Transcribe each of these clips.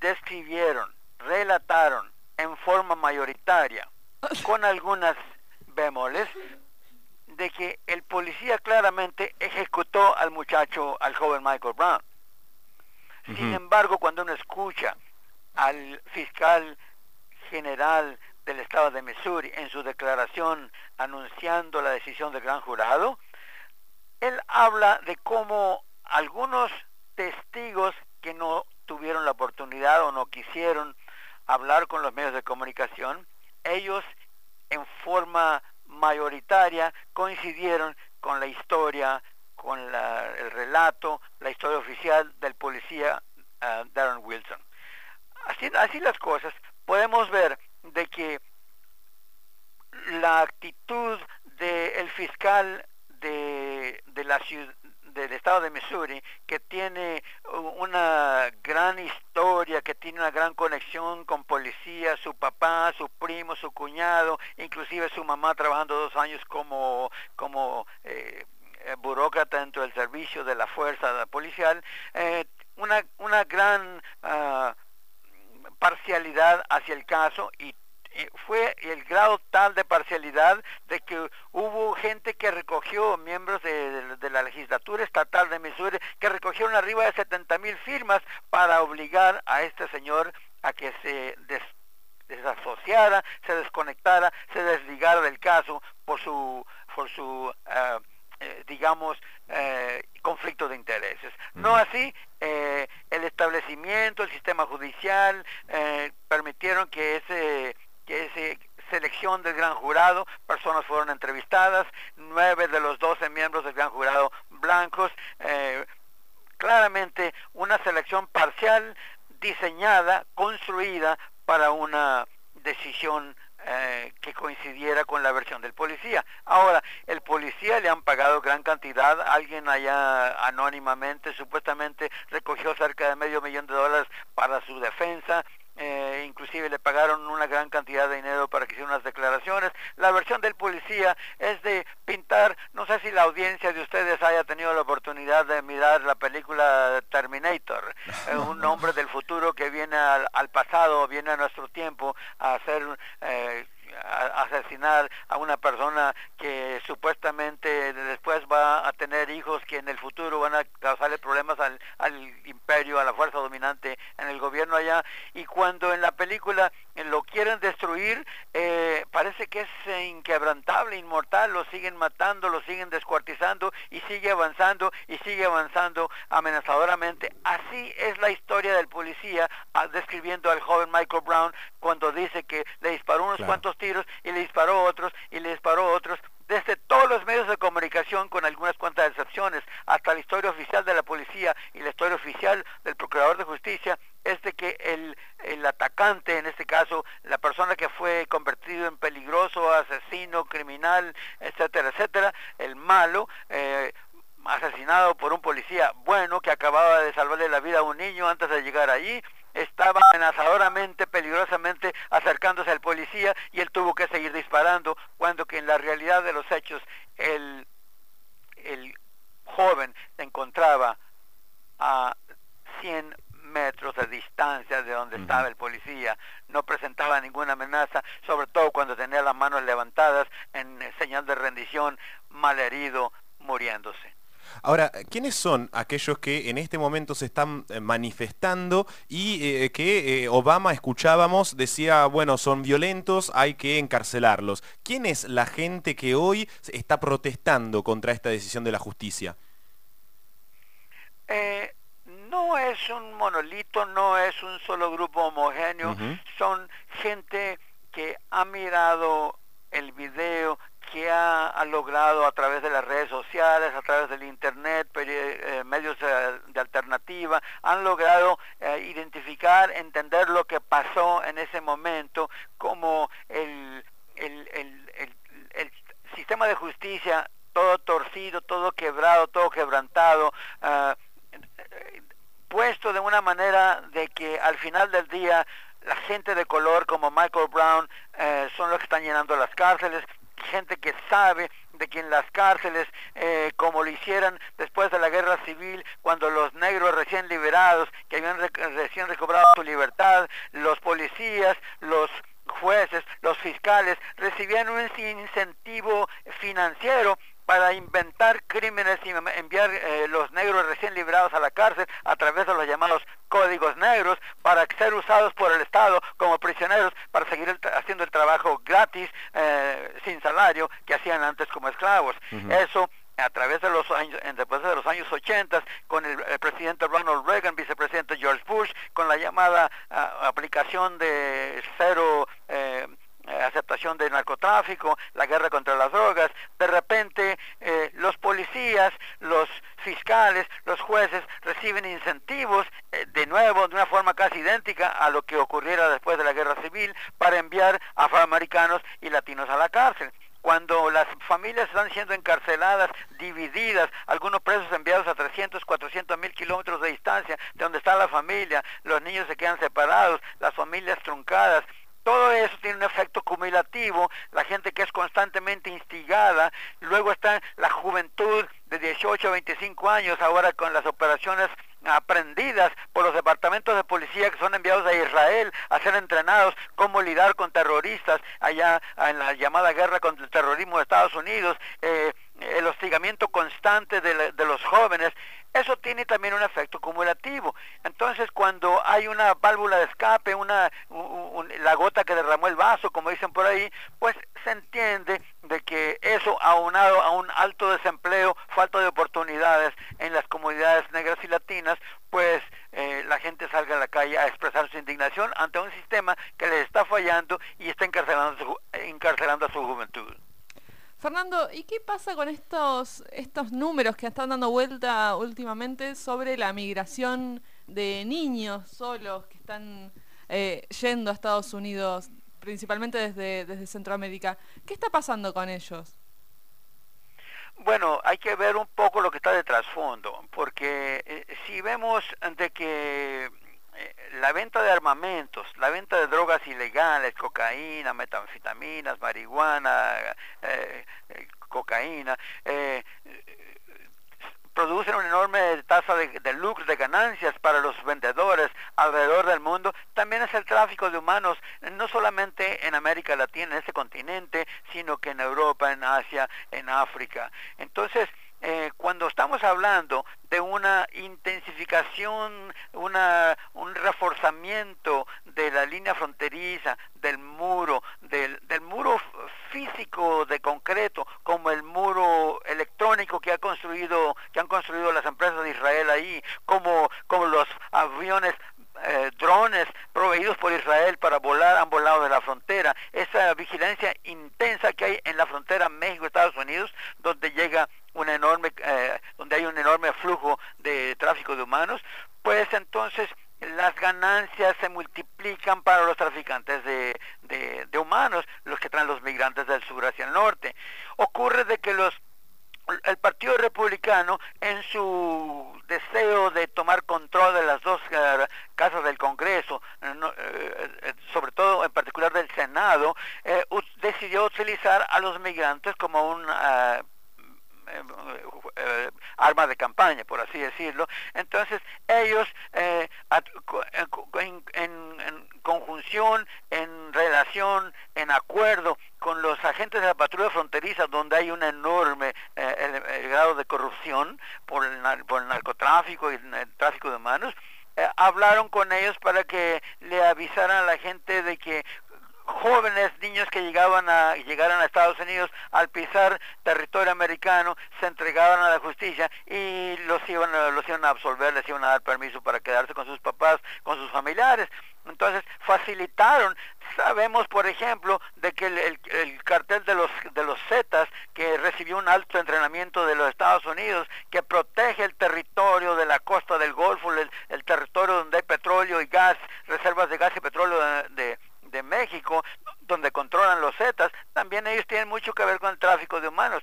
describieron, relataron en forma mayoritaria, con algunas bemoles, de que el policía claramente ejecutó al muchacho, al joven Michael Brown. Sin embargo, cuando uno escucha al fiscal general del estado de Missouri en su declaración anunciando la decisión del gran jurado, él habla de cómo algunos testigos que no tuvieron la oportunidad o no quisieron hablar con los medios de comunicación, ellos en forma mayoritaria coincidieron con la historia, con el relato, la historia oficial del policía uh, Darren Wilson. Así, así las cosas, podemos ver de que la actitud del fiscal de, de la del estado de Missouri que tiene una gran historia, que tiene una gran conexión con policía, su papá, su primo, su cuñado, inclusive su mamá trabajando dos años como, como eh, burócrata dentro del servicio de la fuerza policial, eh, una, una gran uh, parcialidad hacia el caso y fue el grado tal de parcialidad de que hubo gente que recogió, miembros de, la legislatura estatal de Missouri, que recogieron arriba de 70 mil firmas para obligar a este señor a que se desasociara, se desconectara, se desligara del caso por su, por su uh, eh, digamos, eh, conflicto de intereses. No así, eh, el establecimiento, el sistema judicial permitieron que ese, que ese selección del gran jurado, personas fueron entrevistadas, nueve de los doce miembros del gran jurado blancos, claramente una selección parcial diseñada, construida para una decisión eh, que coincidiera con la versión del policía. Ahora, el policía le han pagado gran cantidad, alguien allá anónimamente supuestamente recogió cerca de medio millón de dólares para su defensa, eh, inclusive le pagaron una gran cantidad de dinero para que hiciera unas declaraciones. La versión del policía es de pintar, no sé si la audiencia de ustedes haya tenido la oportunidad de mirar la película Terminator, eh, un hombre del futuro que viene al, al, pasado, viene a nuestro tiempo a hacer... Eh, asesinar a una persona que supuestamente después va a tener hijos que en el futuro van a causarle problemas al, al imperio, a la fuerza dominante en el gobierno allá. Y cuando en la película lo quieren destruir, eh, parece que es inquebrantable, inmortal, lo siguen matando, lo siguen descuartizando y sigue avanzando y sigue avanzando amenazadoramente. Así es la historia del policía ah, describiendo al joven Michael Brown cuando dice que le disparó unos cuantos tiros y le disparó otros y le disparó otros desde todos los medios de comunicación, con algunas cuantas excepciones, hasta la historia oficial de la policía y la historia oficial del Procurador de Justicia, es de que el, el atacante, en este caso, la persona que fue convertido en peligroso, asesino, criminal, etcétera, etcétera, el malo, eh, asesinado por un policía bueno que acababa de salvarle la vida a un niño antes de llegar allí, estaba amenazadoramente, peligrosamente acercándose al policía y él tuvo que seguir disparando, cuando que en la realidad de los hechos el, el joven se encontraba a 100 metros de distancia de donde estaba el policía, no presentaba ninguna amenaza, sobre todo cuando tenía las manos levantadas en señal de rendición, malherido, muriéndose. Ahora, ¿quiénes son aquellos que en este momento se están eh, manifestando y eh, que eh, Obama, escuchábamos, decía, bueno, son violentos, hay que encarcelarlos? ¿Quién es la gente que hoy está protestando contra esta decisión de la justicia? no es un monolito, no es un solo grupo homogéneo, son gente que ha mirado el video, que ha, logrado a través de las redes sociales, a través del Internet, eh, medios eh, de alternativa, han logrado eh, identificar, entender lo que pasó en ese momento, como el, el, el, el sistema de justicia todo torcido, todo quebrado, todo quebrantado, puesto de una manera de que al final del día la gente de color como Michael Brown son los que están llenando las cárceles, gente que sabe de que en las cárceles, eh, como lo hicieran después de la guerra civil, cuando los negros recién liberados, que habían recién recobrado su libertad, los policías, los jueces, los fiscales, recibían un incentivo financiero para inventar crímenes y enviar eh, los negros recién liberados a la cárcel a través de los llamados códigos negros para ser usados por el Estado como prisioneros para seguir haciendo el trabajo gratis, eh, sin salario, que hacían antes como esclavos. Eso a través de los años, después de los años 80, con el, presidente Ronald Reagan, vicepresidente George Bush, con la llamada ah, aplicación de cero eh, eh, aceptación del narcotráfico, la guerra contra las drogas, de repente eh, los policías, los fiscales, los jueces reciben incentivos, eh, de nuevo, de una forma casi idéntica a lo que ocurriera después de la guerra civil, para enviar afroamericanos y latinos a la cárcel. Cuando las familias están siendo encarceladas, divididas, algunos presos enviados a 300, 400 mil kilómetros de distancia de donde está la familia, los niños se quedan separados, las familias truncadas, todo eso tiene un efecto cumulativo, la gente que es constantemente instigada, luego está la juventud de 18 a 25 años, ahora con las operaciones aprendidas por los departamentos de policía que son enviados a Israel a ser entrenados cómo lidiar con terroristas allá en la llamada guerra contra el terrorismo de Estados Unidos, eh, el hostigamiento constante de, los jóvenes, eso tiene también un efecto cumulativo. Entonces, cuando hay una válvula de escape, una, la gota que derramó el vaso, como dicen por ahí, pues se entiende de que eso, aunado a un alto desempleo, falta de oportunidades en las comunidades negras y latinas, pues eh, la gente salga a la calle a expresar su indignación ante un sistema que les está fallando y está encarcelando, encarcelando a su juventud. Fernando, ¿y qué pasa con estos, estos números que están dando vuelta últimamente sobre la migración de niños solos que están eh, yendo a Estados Unidos, principalmente desde, desde Centroamérica? ¿Qué está pasando con ellos? Bueno, hay que ver un poco lo que está de trasfondo, porque eh, si vemos de que eh, la venta de armamentos, la venta de drogas ilegales, cocaína, metanfetaminas, marihuana, eh, eh, cocaína, producen una enorme tasa de, de, lucro, de ganancias para los vendedores alrededor del mundo, tráfico de humanos, no solamente en América Latina, en ese continente, sino que en Europa, en Asia, en África. Entonces, eh, cuando estamos hablando de una intensificación, una, un reforzamiento de la línea fronteriza, del muro, del, del muro físico de concreto, como el muro electrónico que ha construido, que han construido las empresas de Israel ahí, como, como los aviones eh, drones proveídos por Israel para volar han volado de la frontera, esa vigilancia intensa que hay en la frontera México-Estados Unidos, donde llega un enorme, eh, donde hay un enorme flujo de tráfico de humanos, pues entonces las ganancias se multiplican para los traficantes de, de, humanos, los que traen los migrantes del sur hacia el norte. Ocurre de que los el Partido Republicano, en su deseo de tomar control de las dos uh, casas del Congreso, uh, sobre todo en particular del Senado, decidió utilizar a los migrantes como un eh, eh, arma de campaña, por así decirlo. Entonces, ellos eh, en, conjunción, en relación, en acuerdo con los agentes de la patrulla fronteriza, donde hay un enorme grado de corrupción por el, por el narcotráfico y el tráfico de humanos, hablaron con ellos para que le avisaran a la gente de que jóvenes niños que llegaban a llegaran a Estados Unidos al pisar territorio americano se entregaban a la justicia y los iban los iban a absolver les iban a dar permiso para quedarse con sus papás con sus familiares. Entonces facilitaron sabemos por ejemplo de que el, cartel de los de los Zetas que recibió un alto entrenamiento de los Estados Unidos que protege el territorio de la costa del Golfo el, el territorio donde hay petróleo y gas reservas de gas y petróleo de de México, donde controlan los Zetas, también ellos tienen mucho que ver con el tráfico de humanos.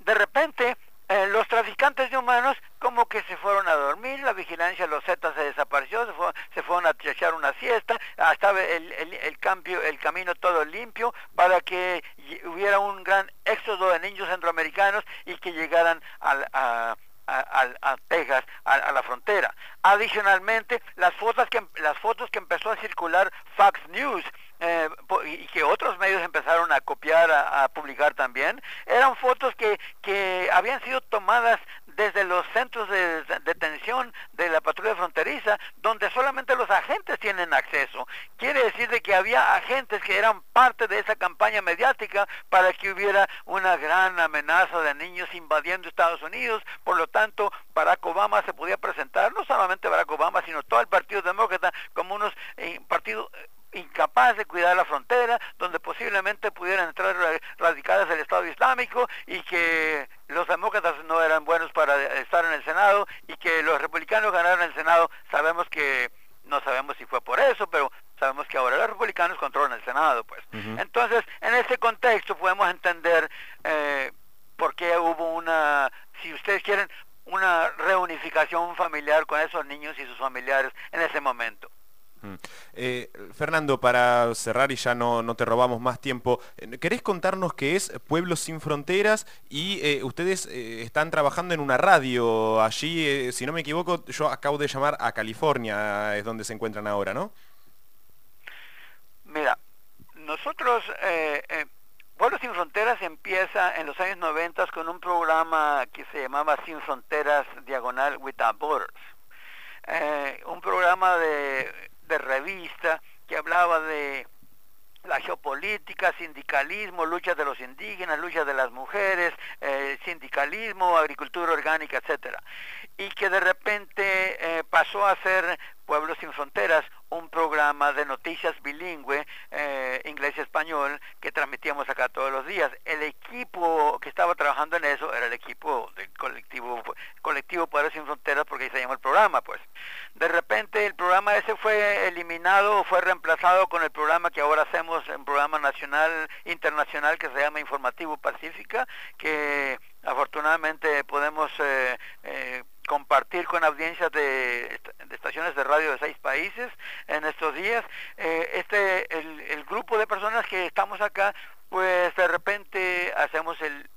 De repente, eh, los traficantes de humanos como que se fueron a dormir, la vigilancia de los Zetas se desapareció, se, se fueron a echar una siesta, estaba el, el, cambio, el camino todo limpio para que hubiera un gran éxodo de niños centroamericanos y que llegaran a, a, Texas, a, la frontera. Adicionalmente, las fotos que las fotos que empezó a circular Fox News eh, y que otros medios empezaron a copiar, a, publicar también, eran fotos que, que habían sido tomadas desde los centros de detención de la patrulla fronteriza, donde solamente los agentes tienen acceso. Quiere decir de que había agentes que eran parte de esa campaña mediática para que hubiera una gran amenaza de niños invadiendo Estados Unidos. Por lo tanto, Barack Obama se podía presentar, no solamente Barack Obama, sino todo el Partido Demócrata, como unos eh, partidos eh, incapaz de cuidar la frontera, donde posiblemente pudieran entrar radicadas del Estado Islámico y que los demócratas no eran buenos para estar en el Senado y que los republicanos ganaron el Senado, sabemos que no sabemos si fue por eso, pero sabemos que ahora los republicanos controlan el Senado, pues. Entonces, en ese contexto podemos entender eh, por qué hubo una, si ustedes quieren, una reunificación familiar con esos niños y sus familiares en ese momento. Mm. Eh, Para cerrar y ya no, no, te robamos más tiempo, eh, ¿querés contarnos qué es Pueblos Sin Fronteras? Y eh, ustedes están trabajando en una radio allí, si no me equivoco, yo acabo de llamar a California, es donde se encuentran ahora, ¿no? Mira, nosotros, Pueblos Sin Fronteras empieza en los años 90 con un programa que se llamaba Sin Fronteras Diagonal Without Borders. un programa de de revista que hablaba de la geopolítica, sindicalismo, lucha de los indígenas, lucha de las mujeres, eh, sindicalismo, agricultura orgánica, etcétera, y que de repente eh, pasó a ser Pueblos sin Fronteras, un programa de noticias bilingüe, eh, inglés-español, que transmitíamos acá todos los días. El equipo que estaba trabajando en eso era el equipo del colectivo, colectivo Pueblos sin Fronteras, porque ahí se llama el programa, pues. De repente el programa ese fue eliminado, fue reemplazado con el programa que ahora hacemos, un programa nacional, internacional, que se llama Informativo Pacífica, que afortunadamente podemos... Eh, eh, compartir con audiencias de, estaciones de radio de seis países en estos días. Eh, este, el, grupo de personas que estamos acá, pues de repente hacemos el,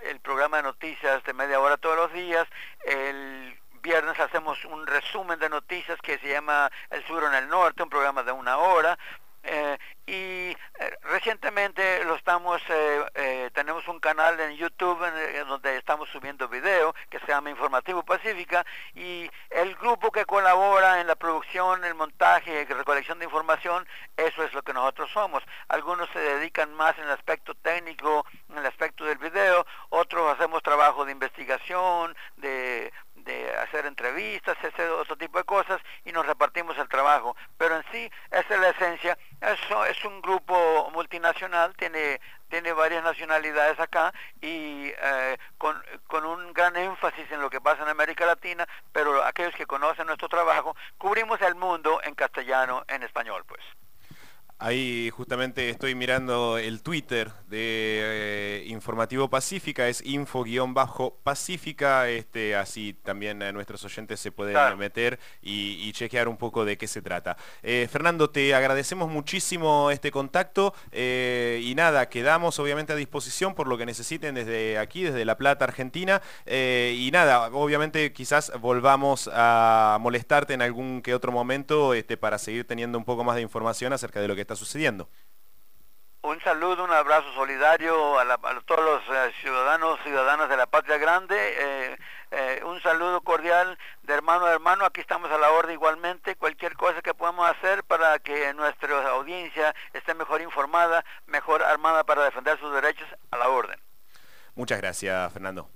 el programa de noticias de media hora todos los días. El viernes hacemos un resumen de noticias que se llama El Sur en el Norte, un programa de una hora. Eh, y eh, recientemente lo estamos eh, tenemos un canal en YouTube en, donde estamos subiendo video que se llama Informativo Pacífica y el grupo que colabora en la producción, el montaje, la recolección de información, eso es lo que nosotros somos. Algunos se dedican más en el aspecto técnico, en el aspecto del video, otros hacemos trabajo de investigación, de de hacer entrevistas, ese otro tipo de cosas y nos repartimos el trabajo. Pero en sí, esa es la esencia. Eso es un grupo multinacional, tiene, tiene varias nacionalidades acá y eh, con, con un gran énfasis en lo que pasa en América Latina, pero aquellos que conocen nuestro trabajo, cubrimos el mundo en castellano, en español, pues. Ahí justamente estoy mirando el Twitter de eh, Informativo Pacífica, es info-pacífica, este, así también eh, nuestros oyentes se pueden meter y, chequear un poco de qué se trata. Eh, Fernando, te agradecemos muchísimo este contacto y nada, quedamos obviamente a disposición por lo que necesiten desde aquí, desde La Plata, Argentina. y nada, obviamente quizás volvamos a molestarte en algún que otro momento este, para seguir teniendo un poco más de información acerca de lo que está sucediendo. Un saludo, un abrazo solidario a, todos los eh, ciudadanos, ciudadanas de la Patria Grande. Eh, eh, un saludo cordial de hermano a hermano. Aquí estamos a la orden igualmente. Cualquier cosa que podamos hacer para que nuestra audiencia esté mejor informada, mejor armada para defender sus derechos, a la orden. Muchas gracias, Fernando.